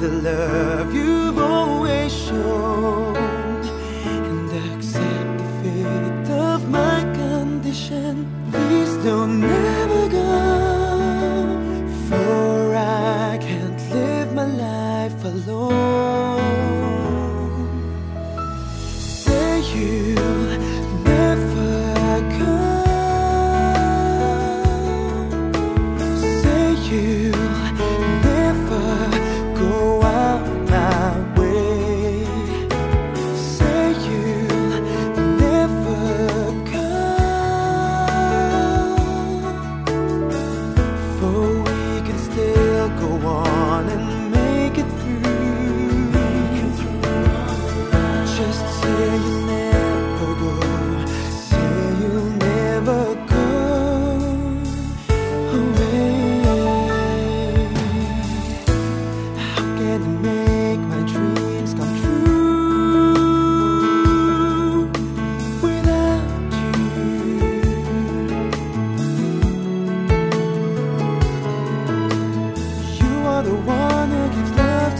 the love you've